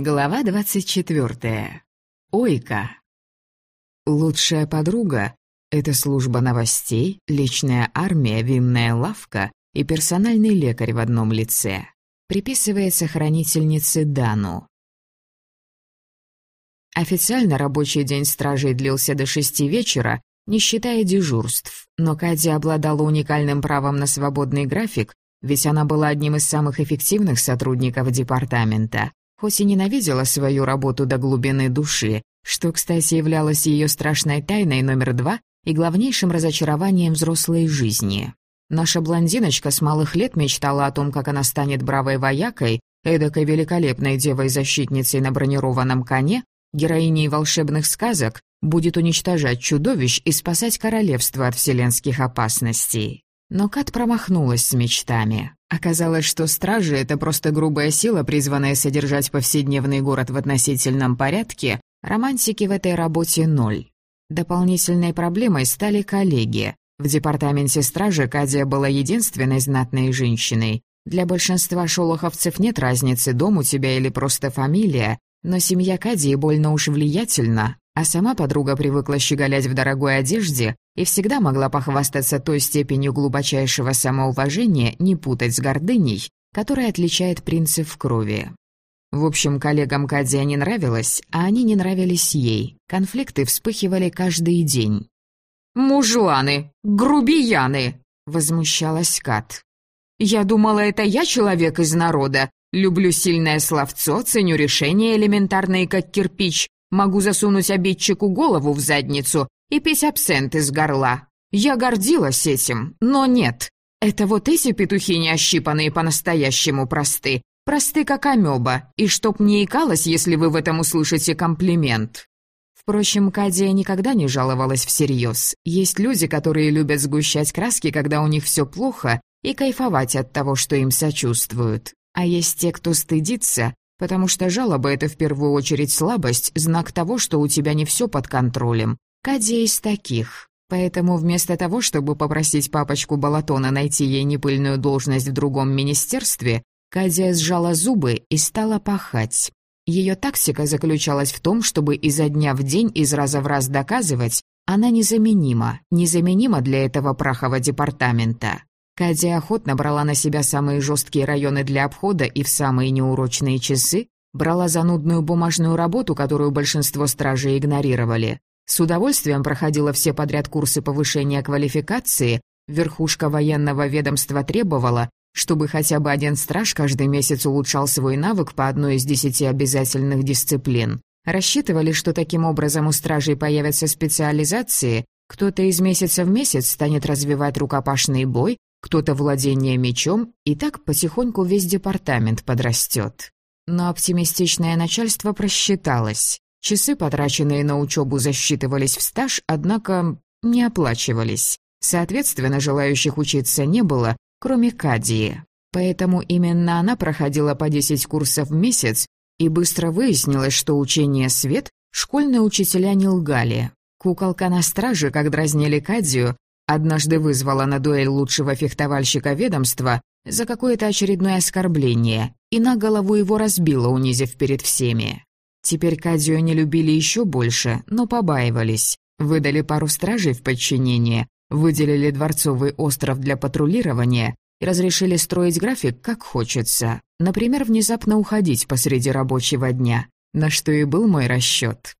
Глава 24. Ойка. Лучшая подруга — это служба новостей, личная армия, винная лавка и персональный лекарь в одном лице. Приписывается хранительнице Дану. Официально рабочий день стражей длился до шести вечера, не считая дежурств, но Кадя обладала уникальным правом на свободный график, ведь она была одним из самых эффективных сотрудников департамента хоть и ненавидела свою работу до глубины души, что, кстати, являлось ее страшной тайной номер два и главнейшим разочарованием взрослой жизни. Наша блондиночка с малых лет мечтала о том, как она станет бравой воякой, эдакой великолепной девой-защитницей на бронированном коне, героиней волшебных сказок, будет уничтожать чудовищ и спасать королевство от вселенских опасностей. Но Кат промахнулась с мечтами. Оказалось, что стражи — это просто грубая сила, призванная содержать повседневный город в относительном порядке, романтики в этой работе ноль. Дополнительной проблемой стали коллеги. В департаменте стражи Кадия была единственной знатной женщиной. Для большинства шолоховцев нет разницы, дом у тебя или просто фамилия, но семья Кадии больно уж влиятельна, а сама подруга привыкла щеголять в дорогой одежде и всегда могла похвастаться той степенью глубочайшего самоуважения, не путать с гордыней, которая отличает принцев в крови. В общем, коллегам Кадия не нравилось, а они не нравились ей. Конфликты вспыхивали каждый день. «Мужланы! Грубияны!» — возмущалась Кат. «Я думала, это я человек из народа. Люблю сильное словцо, ценю решения элементарные, как кирпич, Могу засунуть обидчику голову в задницу и пить абсент из горла. Я гордилась этим, но нет. Это вот эти петухи неощипанные по-настоящему просты. Просты, как амеба, и чтоб не икалось, если вы в этом услышите комплимент. Впрочем, Кадия никогда не жаловалась всерьез. Есть люди, которые любят сгущать краски, когда у них все плохо, и кайфовать от того, что им сочувствуют. А есть те, кто стыдится Потому что жалоба — это в первую очередь слабость, знак того, что у тебя не все под контролем. Кадия из таких. Поэтому вместо того, чтобы попросить папочку Балатона найти ей непыльную должность в другом министерстве, Кадия сжала зубы и стала пахать. Ее тактика заключалась в том, чтобы изо дня в день, из раза в раз доказывать, она незаменима, незаменима для этого прахового департамента. Кадя охотно брала на себя самые жесткие районы для обхода и в самые неурочные часы, брала занудную бумажную работу, которую большинство стражей игнорировали. С удовольствием проходила все подряд курсы повышения квалификации, верхушка военного ведомства требовала, чтобы хотя бы один страж каждый месяц улучшал свой навык по одной из десяти обязательных дисциплин. Рассчитывали, что таким образом у стражей появятся специализации, кто-то из месяца в месяц станет развивать рукопашный бой, кто-то владение мечом, и так потихоньку весь департамент подрастет. Но оптимистичное начальство просчиталось. Часы, потраченные на учебу, засчитывались в стаж, однако не оплачивались. Соответственно, желающих учиться не было, кроме Кадии. Поэтому именно она проходила по 10 курсов в месяц, и быстро выяснилось, что учение свет школьные учителя не лгали. Куколка на страже, как дразнили Кадию, Однажды вызвала на дуэль лучшего фехтовальщика ведомства за какое-то очередное оскорбление и на голову его разбила, унизив перед всеми. Теперь Кадию не любили еще больше, но побаивались. Выдали пару стражей в подчинение, выделили дворцовый остров для патрулирования и разрешили строить график как хочется. Например, внезапно уходить посреди рабочего дня, на что и был мой расчет.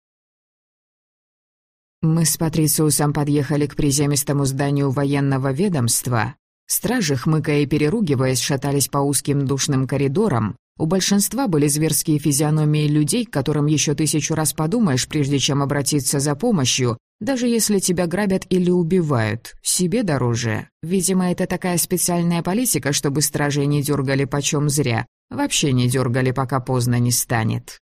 Мы с Патрициусом подъехали к приземистому зданию военного ведомства. Стражи, хмыкая и переругиваясь, шатались по узким душным коридорам. У большинства были зверские физиономии людей, которым еще тысячу раз подумаешь, прежде чем обратиться за помощью, даже если тебя грабят или убивают. Себе дороже. Видимо, это такая специальная политика, чтобы стражей не дергали почем зря. Вообще не дергали, пока поздно не станет.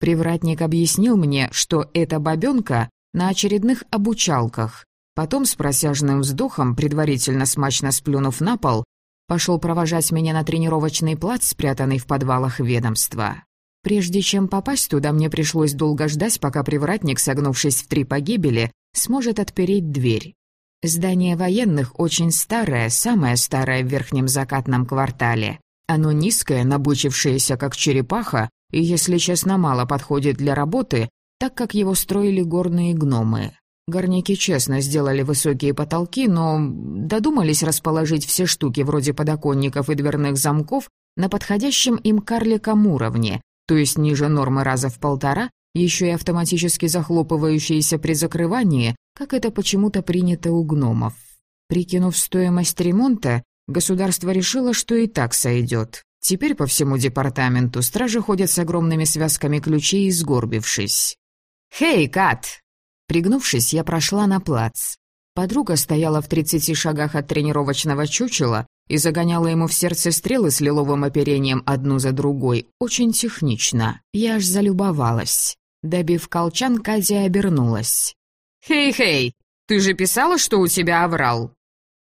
Привратник объяснил мне, что эта бабёнка на очередных обучалках. Потом с просяжным вздохом, предварительно смачно сплюнув на пол, пошел провожать меня на тренировочный плац, спрятанный в подвалах ведомства. Прежде чем попасть туда, мне пришлось долго ждать, пока привратник, согнувшись в три погибели, сможет отпереть дверь. Здание военных очень старое, самое старое в верхнем закатном квартале. Оно низкое, набучившееся как черепаха, и, если честно, мало подходит для работы, так как его строили горные гномы. Горняки честно сделали высокие потолки, но додумались расположить все штуки вроде подоконников и дверных замков на подходящем им карликом уровне, то есть ниже нормы раза в полтора, еще и автоматически захлопывающиеся при закрывании, как это почему-то принято у гномов. Прикинув стоимость ремонта, государство решило, что и так сойдет. Теперь по всему департаменту стражи ходят с огромными связками ключей сгорбившись. «Хей, Кат!» Пригнувшись, я прошла на плац. Подруга стояла в тридцати шагах от тренировочного чучела и загоняла ему в сердце стрелы с лиловым оперением одну за другой, очень технично. Я аж залюбовалась. Добив колчан, Кадя обернулась. «Хей-хей, ты же писала, что у тебя оврал?»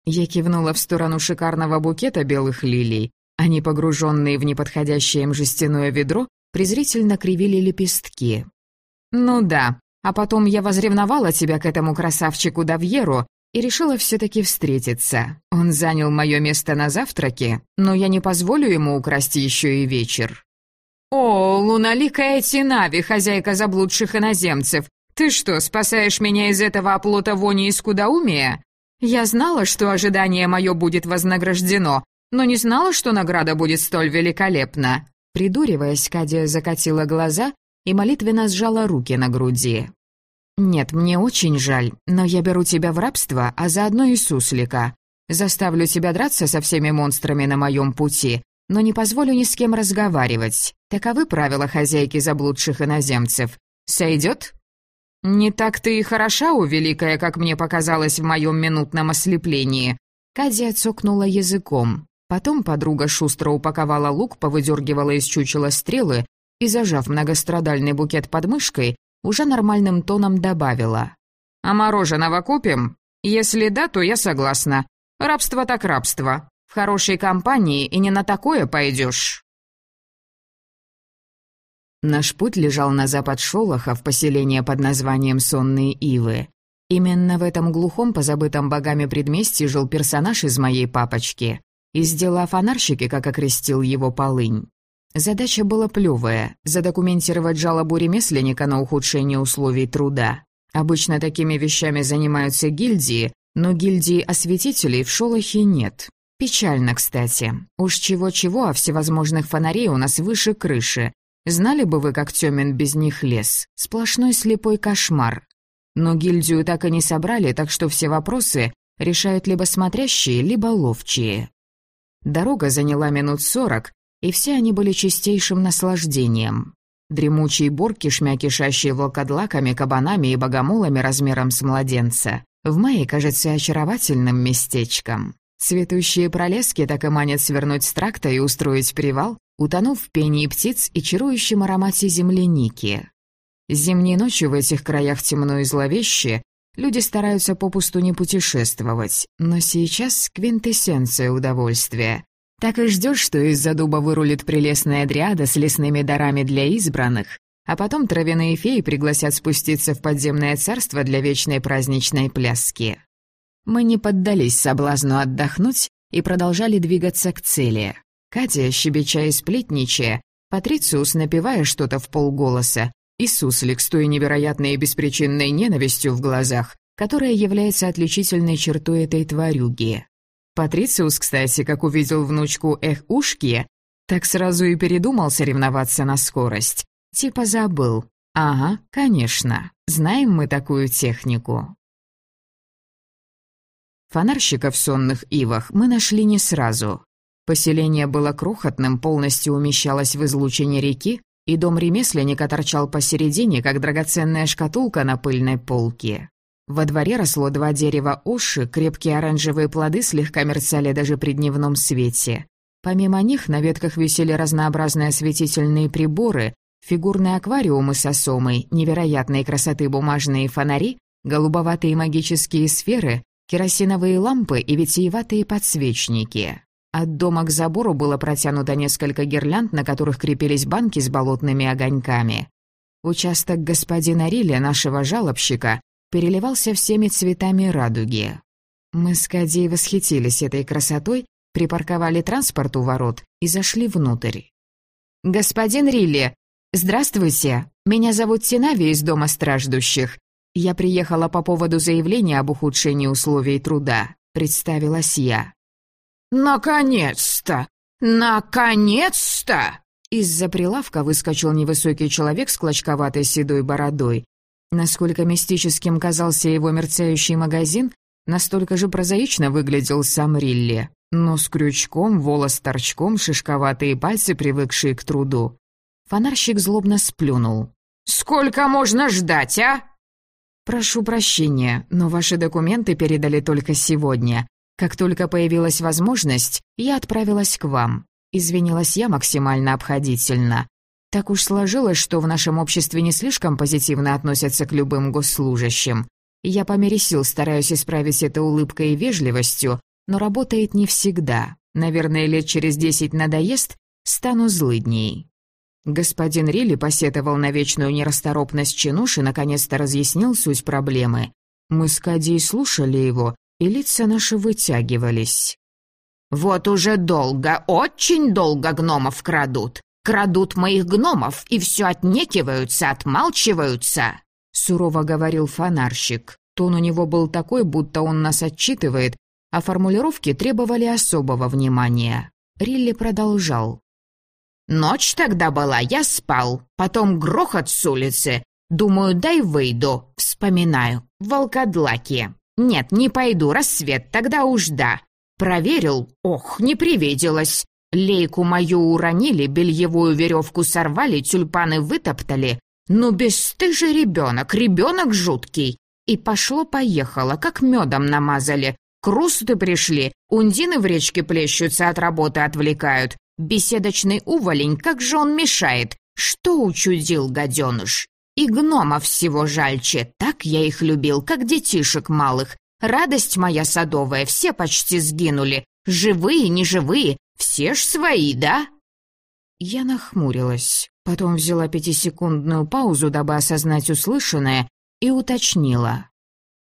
Я кивнула в сторону шикарного букета белых лилий. Они, погруженные в неподходящее им жестяное ведро, презрительно кривили лепестки. «Ну да, а потом я возревновала тебя к этому красавчику Давьеру и решила все-таки встретиться. Он занял мое место на завтраке, но я не позволю ему украсть еще и вечер». «О, луналикая Тинави, хозяйка заблудших иноземцев, ты что, спасаешь меня из этого оплота вони и скудоумия? Я знала, что ожидание мое будет вознаграждено, но не знала, что награда будет столь великолепна». Придуриваясь, Кадия закатила глаза и молитвенно сжала руки на груди. «Нет, мне очень жаль, но я беру тебя в рабство, а заодно и суслика. Заставлю тебя драться со всеми монстрами на моем пути, но не позволю ни с кем разговаривать. Таковы правила хозяйки заблудших иноземцев. Сойдет?» «Не так ты и хороша, у великая, как мне показалось в моем минутном ослеплении». Кадия цокнула языком. Потом подруга шустро упаковала лук, повыдергивала из чучела стрелы и, зажав многострадальный букет под мышкой, уже нормальным тоном добавила. «А мороженого купим? Если да, то я согласна. Рабство так рабство. В хорошей компании и не на такое пойдешь». Наш путь лежал на запад Шолоха в поселение под названием Сонные Ивы. Именно в этом глухом, позабытом богами предместье жил персонаж из моей папочки. Из дела фонарщики, как окрестил его полынь. Задача была плевая – задокументировать жалобу ремесленника на ухудшение условий труда. Обычно такими вещами занимаются гильдии, но гильдии осветителей в Шолохе нет. Печально, кстати. Уж чего-чего, а всевозможных фонарей у нас выше крыши. Знали бы вы, как тёмен без них лес. Сплошной слепой кошмар. Но гильдию так и не собрали, так что все вопросы решают либо смотрящие, либо ловчие. Дорога заняла минут сорок, и все они были чистейшим наслаждением. Дремучие борки, кишмя кишащие волкодлаками, кабанами и богомолами размером с младенца, в мае кажется очаровательным местечком. Цветущие пролески так и манят свернуть с тракта и устроить привал, утонув в пении птиц и чарующем аромате земляники. Зимней ночью в этих краях темно и зловеще, люди стараются попусту не путешествовать, но сейчас квинтэссенция удовольствия. Так и ждешь, что из-за дуба вырулит прелестная дриада с лесными дарами для избранных, а потом травяные феи пригласят спуститься в подземное царство для вечной праздничной пляски. Мы не поддались соблазну отдохнуть и продолжали двигаться к цели. Катя, щебеча и сплетничая, Патрициус, напевая что-то в полголоса, и Суслик с той невероятной и беспричинной ненавистью в глазах, которая является отличительной чертой этой тварюги. Патрициус, кстати, как увидел внучку Эх Ушки, так сразу и передумал соревноваться на скорость. Типа забыл. Ага, конечно, знаем мы такую технику. Фонарщиков в сонных ивах мы нашли не сразу. Поселение было крохотным, полностью умещалось в излучине реки, и дом ремесленника торчал посередине, как драгоценная шкатулка на пыльной полке. Во дворе росло два дерева оши, крепкие оранжевые плоды слегка мерцали даже при дневном свете. Помимо них на ветках висели разнообразные осветительные приборы, фигурные аквариумы с осомой, невероятной красоты бумажные фонари, голубоватые магические сферы, керосиновые лампы и витиеватые подсвечники. От дома к забору было протянуто несколько гирлянд, на которых крепились банки с болотными огоньками. Участок господина Риля, нашего жалобщика, переливался всеми цветами радуги. Мы с Кадей восхитились этой красотой, припарковали транспорт у ворот и зашли внутрь. «Господин Рилли, «Здравствуйте, меня зовут Тинави из Дома страждущих. Я приехала по поводу заявления об ухудшении условий труда», — представилась я. «Наконец-то! Наконец-то!» Из-за прилавка выскочил невысокий человек с клочковатой седой бородой. Насколько мистическим казался его мерцающий магазин, настолько же прозаично выглядел сам Рилли. Но с крючком, волос торчком, шишковатые пальцы, привыкшие к труду. Фонарщик злобно сплюнул. «Сколько можно ждать, а?» «Прошу прощения, но ваши документы передали только сегодня. Как только появилась возможность, я отправилась к вам. Извинилась я максимально обходительно. Так уж сложилось, что в нашем обществе не слишком позитивно относятся к любым госслужащим. Я по мере сил стараюсь исправить это улыбкой и вежливостью, но работает не всегда. Наверное, лет через десять надоест, стану злыдней. Господин Рилли посетовал на вечную нерасторопность чинуш и наконец-то разъяснил суть проблемы. Мы с Кадией слушали его, и лица наши вытягивались. «Вот уже долго, очень долго гномов крадут. Крадут моих гномов и все отнекиваются, отмалчиваются», — сурово говорил фонарщик. Тон у него был такой, будто он нас отчитывает, а формулировки требовали особого внимания. Рилли продолжал. Ночь тогда была, я спал. Потом грохот с улицы. Думаю, дай выйду. Вспоминаю. Волкодлаки. Нет, не пойду, рассвет, тогда уж да. Проверил. Ох, не привиделось. Лейку мою уронили, бельевую веревку сорвали, тюльпаны вытоптали. Ну, бесстыжий ребенок, ребенок жуткий. И пошло-поехало, как медом намазали. Крусты пришли, ундины в речке плещутся, от работы отвлекают. Беседочный уволень, как же он мешает? Что учудил гаденыш? И гномов всего жальче, так я их любил, как детишек малых. Радость моя садовая, все почти сгинули. Живые, неживые, все ж свои, да?» Я нахмурилась, потом взяла пятисекундную паузу, дабы осознать услышанное, и уточнила.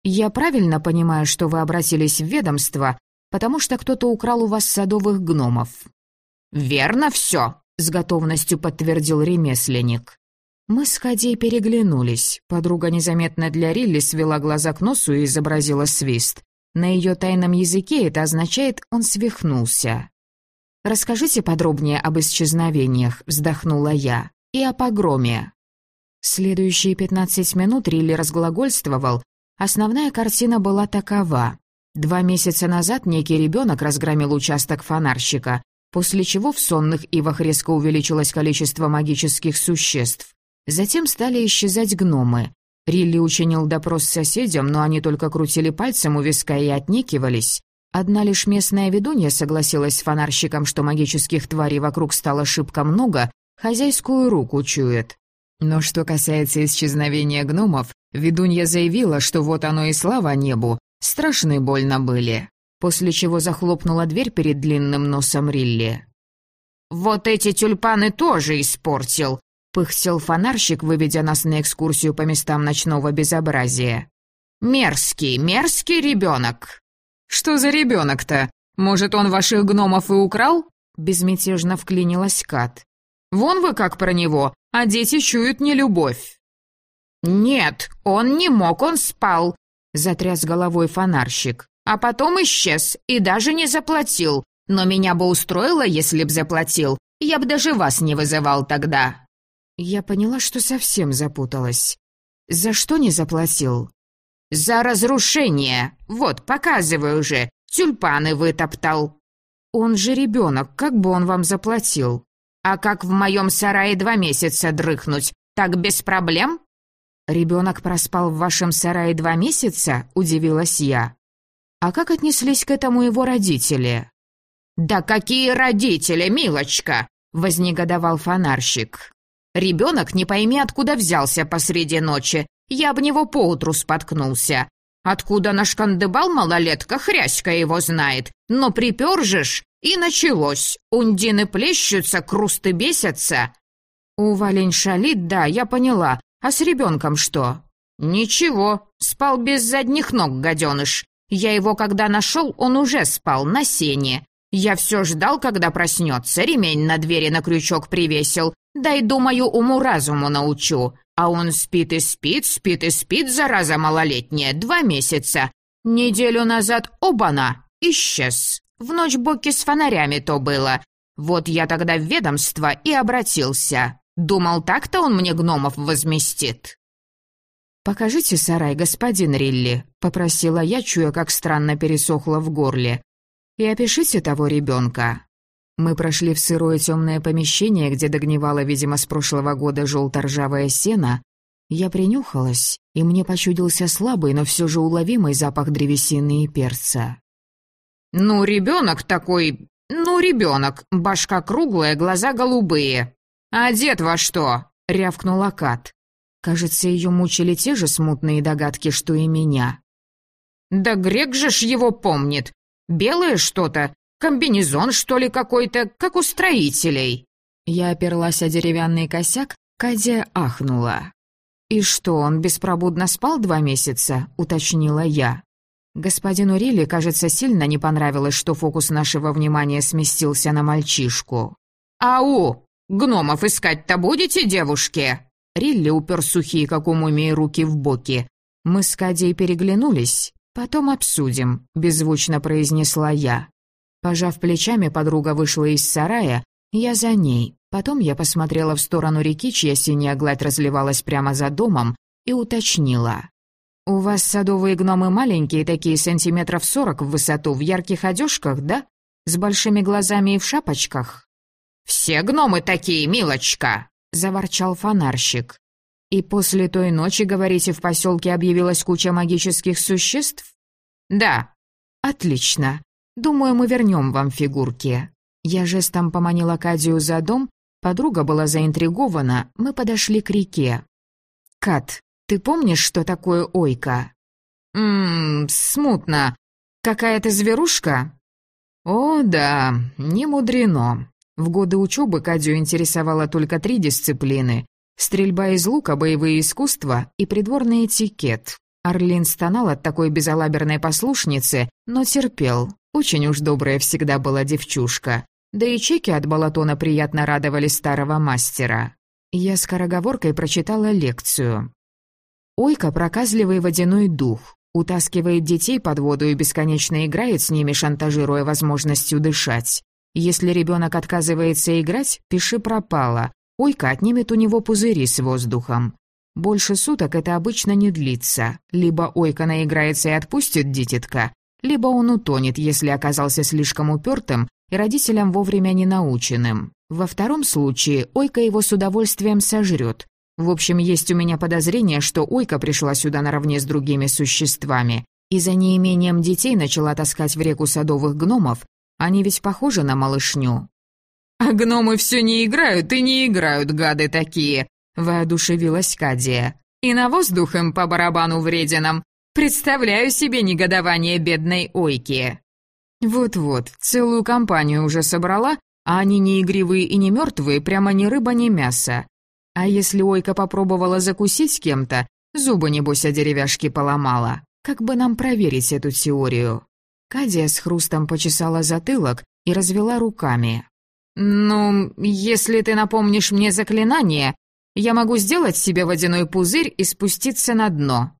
«Я правильно понимаю, что вы обратились в ведомство, потому что кто-то украл у вас садовых гномов?» «Верно все», — с готовностью подтвердил ремесленник. Мы с Хадей переглянулись. Подруга незаметно для Рилли свела глаза к носу и изобразила свист. На ее тайном языке это означает «он свихнулся». «Расскажите подробнее об исчезновениях», — вздохнула я, — «и о погроме». Следующие пятнадцать минут Рилли разглагольствовал. Основная картина была такова. Два месяца назад некий ребенок разгромил участок фонарщика, после чего в сонных ивах резко увеличилось количество магических существ. Затем стали исчезать гномы. Рилли учинил допрос соседям, но они только крутили пальцем у виска и отнекивались. Одна лишь местная ведунья согласилась с фонарщиком, что магических тварей вокруг стало шибко много, хозяйскую руку чует. Но что касается исчезновения гномов, ведунья заявила, что вот оно и слава небу, страшно больно были после чего захлопнула дверь перед длинным носом Рилли. «Вот эти тюльпаны тоже испортил», — пыхтел фонарщик, выведя нас на экскурсию по местам ночного безобразия. «Мерзкий, мерзкий ребенок!» «Что за ребенок-то? Может, он ваших гномов и украл?» Безмятежно вклинилась Кат. «Вон вы как про него, а дети чуют нелюбовь». «Нет, он не мог, он спал», — затряс головой фонарщик а потом исчез и даже не заплатил. Но меня бы устроило, если б заплатил. Я бы даже вас не вызывал тогда». Я поняла, что совсем запуталась. «За что не заплатил?» «За разрушение. Вот, показываю уже. Тюльпаны вытоптал». «Он же ребенок, как бы он вам заплатил?» «А как в моем сарае два месяца дрыхнуть? Так без проблем?» «Ребенок проспал в вашем сарае два месяца?» – удивилась я. А как отнеслись к этому его родители? «Да какие родители, милочка!» — вознегодовал фонарщик. «Ребенок не пойми, откуда взялся посреди ночи. Я об него поутру споткнулся. Откуда наш кандыбал малолетка, хряська его знает. Но припер же ж, и началось. Ундины плещутся, крусты бесятся». «Увалень шалит, да, я поняла. А с ребенком что?» «Ничего, спал без задних ног, гаденыш. Я его когда нашел, он уже спал на сене. Я все ждал, когда проснется, ремень на двери на крючок привесил. Дай, думаю, уму-разуму научу. А он спит и спит, спит и спит, зараза малолетняя, два месяца. Неделю назад оба-на, исчез. В ночь боки с фонарями то было. Вот я тогда в ведомство и обратился. Думал, так-то он мне гномов возместит. «Покажите сарай, господин Рилли», — попросила я, чуя, как странно пересохло в горле. «И опишите того ребенка». Мы прошли в сырое темное помещение, где догнивало, видимо, с прошлого года желто-ржавое сено. Я принюхалась, и мне почудился слабый, но все же уловимый запах древесины и перца. «Ну, ребенок такой... Ну, ребенок. Башка круглая, глаза голубые. Одет во что?» — рявкнула Кат. Кажется, ее мучили те же смутные догадки, что и меня. «Да грек же ж его помнит. Белое что-то, комбинезон, что ли, какой-то, как у строителей». Я оперлась о деревянный косяк, Кадя ахнула. «И что, он беспробудно спал два месяца?» — уточнила я. Господину Рилли, кажется, сильно не понравилось, что фокус нашего внимания сместился на мальчишку. «Ау! Гномов искать-то будете, девушки?» Рилли упер сухие, как у мумии, руки в боки. Мы с Кадей переглянулись. «Потом обсудим», — беззвучно произнесла я. Пожав плечами, подруга вышла из сарая, я за ней. Потом я посмотрела в сторону реки, чья синяя гладь разливалась прямо за домом, и уточнила. «У вас садовые гномы маленькие, такие сантиметров сорок в высоту, в ярких одежках, да? С большими глазами и в шапочках?» «Все гномы такие, милочка!» — заворчал фонарщик. «И после той ночи, говорите, в поселке объявилась куча магических существ?» «Да». «Отлично. Думаю, мы вернем вам фигурки». Я жестом поманила Кадию за дом, подруга была заинтригована, мы подошли к реке. «Кат, ты помнишь, что такое ойка?» «Ммм, смутно. Какая-то зверушка?» «О, да, не мудрено. В годы учебы Кадю интересовало только три дисциплины – стрельба из лука, боевые искусства и придворный этикет. Орлин стонал от такой безалаберной послушницы, но терпел. Очень уж добрая всегда была девчушка. Да и чеки от Балатона приятно радовали старого мастера. Я скороговоркой прочитала лекцию. Ойка – проказливый водяной дух. Утаскивает детей под воду и бесконечно играет с ними, шантажируя возможностью дышать. Если ребенок отказывается играть, пиши пропало. Ойка отнимет у него пузыри с воздухом. Больше суток это обычно не длится. Либо Ойка наиграется и отпустит дитятка, либо он утонет, если оказался слишком упертым и родителям вовремя не наученным. Во втором случае Ойка его с удовольствием сожрет. В общем, есть у меня подозрение, что Ойка пришла сюда наравне с другими существами и за неимением детей начала таскать в реку садовых гномов, они ведь похожи на малышню». «А гномы все не играют и не играют, гады такие», — воодушевилась Кадия. «И на воздух им по барабану вредином. Представляю себе негодование бедной Ойки». «Вот-вот, целую компанию уже собрала, а они не игривые и не мертвые, прямо ни рыба, ни мясо. А если Ойка попробовала закусить кем-то, зубы, небось, о деревяшки поломала. Как бы нам проверить эту теорию?» Кадия с хрустом почесала затылок и развела руками. «Ну, если ты напомнишь мне заклинание, я могу сделать себе водяной пузырь и спуститься на дно».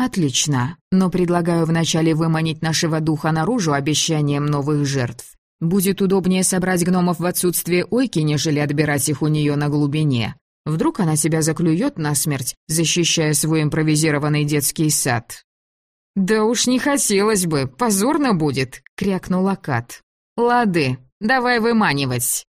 «Отлично, но предлагаю вначале выманить нашего духа наружу обещанием новых жертв. Будет удобнее собрать гномов в отсутствие Ойки, нежели отбирать их у нее на глубине. Вдруг она себя заклюет насмерть, защищая свой импровизированный детский сад». «Да уж не хотелось бы, позорно будет», — крякнула Кат. «Лады, давай выманивать».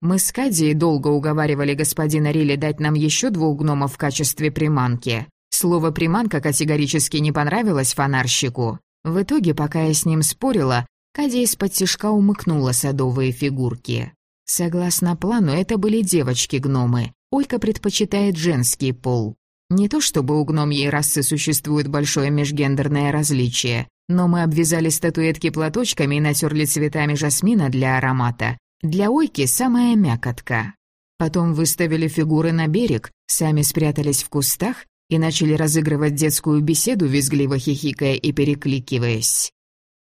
Мы с Кадией долго уговаривали господина Рилли дать нам еще двух гномов в качестве приманки. Слово «приманка» категорически не понравилось фонарщику. В итоге, пока я с ним спорила, Кадия из-под тишка умыкнула садовые фигурки. Согласно плану, это были девочки-гномы. Олька предпочитает женский пол. Не то чтобы у гномьей расы существует большое межгендерное различие, но мы обвязали статуэтки платочками и натерли цветами жасмина для аромата. Для Ойки самая мякотка. Потом выставили фигуры на берег, сами спрятались в кустах и начали разыгрывать детскую беседу, визгливо хихикая и перекликиваясь.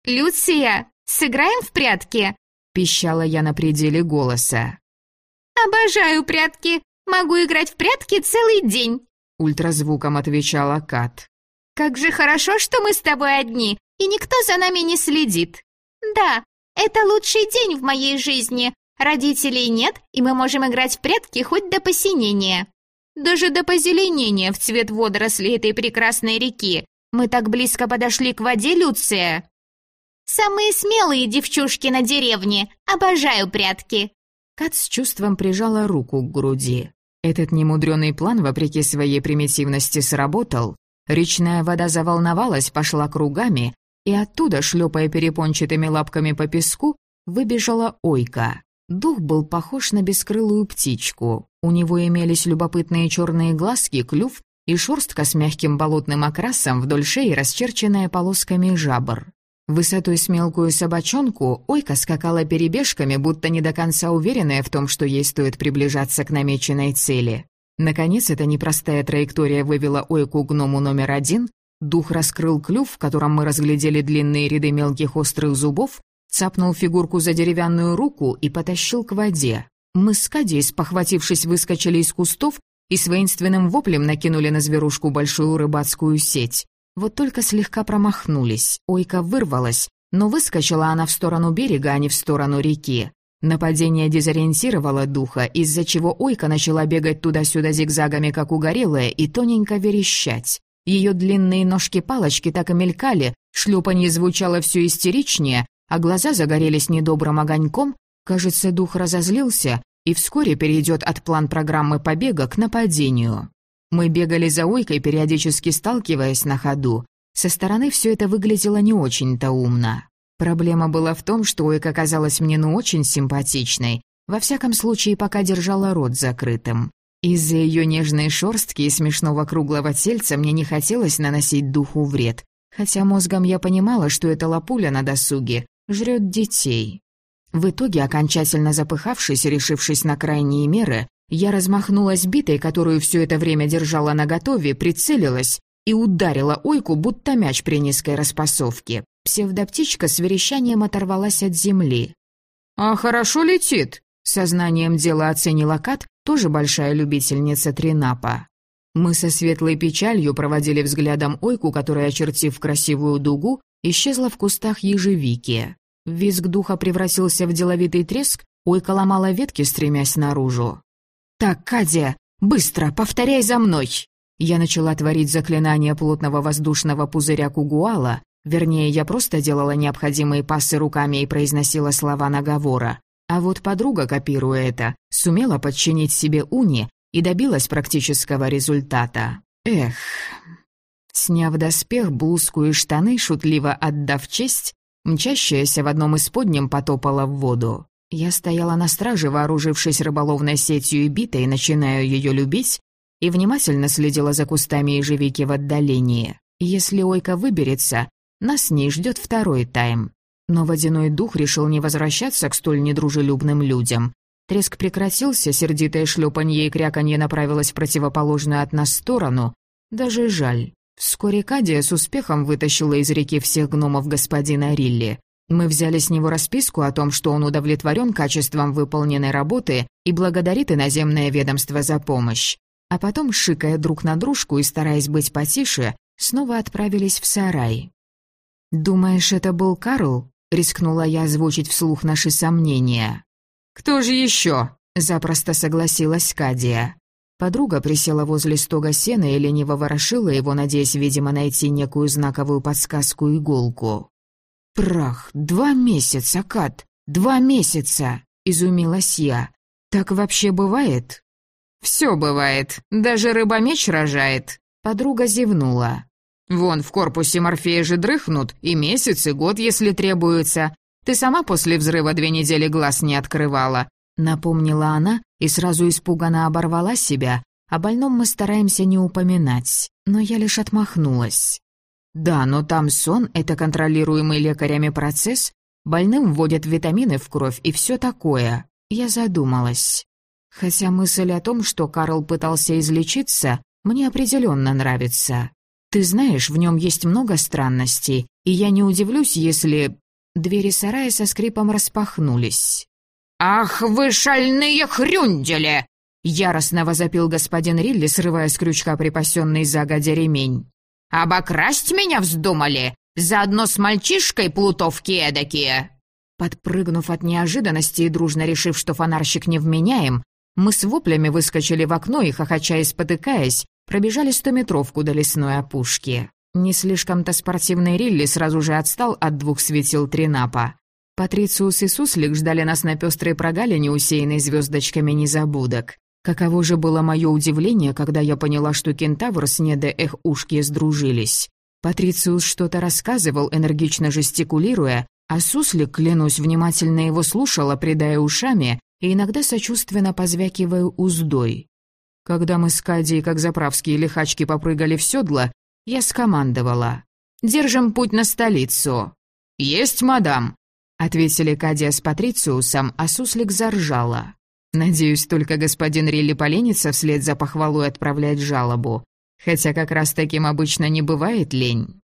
«Люция, сыграем в прятки?» – пищала я на пределе голоса. Обожаю прятки. Могу играть в прятки целый день», — ультразвуком отвечала Кат. «Как же хорошо, что мы с тобой одни, и никто за нами не следит. Да, это лучший день в моей жизни. Родителей нет, и мы можем играть в прятки хоть до посинения. Даже до позеленения в цвет водорослей этой прекрасной реки. Мы так близко подошли к воде, Люция. Самые смелые девчушки на деревне. Обожаю прятки. Кат с чувством прижала руку к груди. Этот немудрёный план, вопреки своей примитивности, сработал. Речная вода заволновалась, пошла кругами, и оттуда, шлепая перепончатыми лапками по песку, выбежала Ойка. Дух был похож на бескрылую птичку. У него имелись любопытные черные глазки, клюв и шерстка с мягким болотным окрасом вдоль шеи, расчерченная полосками жабр. Высотой с мелкую собачонку Ойка скакала перебежками, будто не до конца уверенная в том, что ей стоит приближаться к намеченной цели. Наконец, эта непростая траектория вывела Ойку гному номер один. Дух раскрыл клюв, в котором мы разглядели длинные ряды мелких острых зубов, цапнул фигурку за деревянную руку и потащил к воде. Мы с Кадей, спохватившись, выскочили из кустов и с воинственным воплем накинули на зверушку большую рыбацкую сеть. Вот только слегка промахнулись, ойка вырвалась, но выскочила она в сторону берега, а не в сторону реки. Нападение дезориентировало духа, из-за чего ойка начала бегать туда-сюда зигзагами, как угорелая, и тоненько верещать. Ее длинные ножки-палочки так и мелькали, шлепанье звучало все истеричнее, а глаза загорелись недобрым огоньком. Кажется, дух разозлился и вскоре перейдет от план программы побега к нападению. Мы бегали за Ойкой, периодически сталкиваясь на ходу. Со стороны все это выглядело не очень-то умно. Проблема была в том, что Ойка казалась мне ну очень симпатичной, во всяком случае, пока держала рот закрытым. Из-за ее нежной шорстки и смешного круглого тельца мне не хотелось наносить духу вред, хотя мозгом я понимала, что эта лапуля на досуге жрет детей. В итоге, окончательно запыхавшись и решившись на крайние меры, я размахнулась битой, которую все это время держала наготове, прицелилась и ударила ойку, будто мяч при низкой распасовке. Псевдоптичка с верещанием оторвалась от земли. «А хорошо летит», — сознанием дела оценила Кат, тоже большая любительница тринапа. Мы со светлой печалью проводили взглядом ойку, которая, очертив красивую дугу, исчезла в кустах ежевики. Визг духа превратился в деловитый треск, ойка ломала ветки, стремясь наружу. «Так, Кадя, быстро, повторяй за мной!» Я начала творить заклинание плотного воздушного пузыря Кугуала, вернее, я просто делала необходимые пассы руками и произносила слова наговора. А вот подруга, копируя это, сумела подчинить себе Уни и добилась практического результата. Эх... Сняв доспех, блузку и штаны, шутливо отдав честь, мчащаяся в одном из подням потопала в воду. Я стояла на страже, вооружившись рыболовной сетью и битой, начинаю ее любить, и внимательно следила за кустами ежевики в отдалении. Если Ойка выберется, нас с ней ждет второй тайм. Но водяной дух решил не возвращаться к столь недружелюбным людям. Треск прекратился, сердитое шлепанье и кряканье направилось в противоположную от нас сторону. Даже жаль. Вскоре Кадия с успехом вытащила из реки всех гномов господина Рилли. Мы взяли с него расписку о том, что он удовлетворен качеством выполненной работы и благодарит иноземное ведомство за помощь. А потом, шикая друг на дружку и стараясь быть потише, снова отправились в сарай. «Думаешь, это был Карл?» — рискнула я озвучить вслух наши сомнения. «Кто же еще?» — запросто согласилась Кадия. Подруга присела возле стога сена и лениво ворошила его, надеясь, видимо, найти некую знаковую подсказку-иголку. «Прах! Два месяца, Кат! Два месяца!» — изумилась я. «Так вообще бывает?» «Все бывает. Даже рыбомеч рожает». Подруга зевнула. «Вон, в корпусе Морфея же дрыхнут, и месяц, и год, если требуется. Ты сама после взрыва две недели глаз не открывала», — напомнила она и сразу испуганно оборвала себя. О больном мы стараемся не упоминать, но я лишь отмахнулась. Да, но там сон — это контролируемый лекарями процесс, больным вводят витамины в кровь и все такое. Я задумалась. Хотя мысль о том, что Карл пытался излечиться, мне определенно нравится. Ты знаешь, в нем есть много странностей, и я не удивлюсь, если... Двери сарая со скрипом распахнулись. «Ах вы шальные хрюндели!» Яростно возопил господин Рилли, срывая с крючка припасенный загодя ремень. «Обокрасть меня вздумали? Заодно с мальчишкой плутовки эдакие!» Подпрыгнув от неожиданности и дружно решив, что фонарщик невменяем, мы с воплями выскочили в окно и, хохоча и спотыкаясь, пробежали стометровку до лесной опушки. Не слишком-то спортивный Рилли сразу же отстал от двух светил Тринапа. Патрициус и Суслик ждали нас на пестрой прогалине, усеянной звездочками незабудок. Каково же было мое удивление, когда я поняла, что кентавр с Неде Эх Ушки сдружились. Патрициус что-то рассказывал, энергично жестикулируя, а Суслик, клянусь, внимательно его слушала, придая ушами и иногда сочувственно позвякивая уздой. Когда мы с Кадией, как заправские лихачки, попрыгали в седло, я скомандовала. «Держим путь на столицу». «Есть, мадам», — ответили Кадия с Патрициусом, а Суслик заржала. Надеюсь, только господин Рилли поленится вслед за похвалой отправлять жалобу. Хотя как раз таким обычно не бывает лень.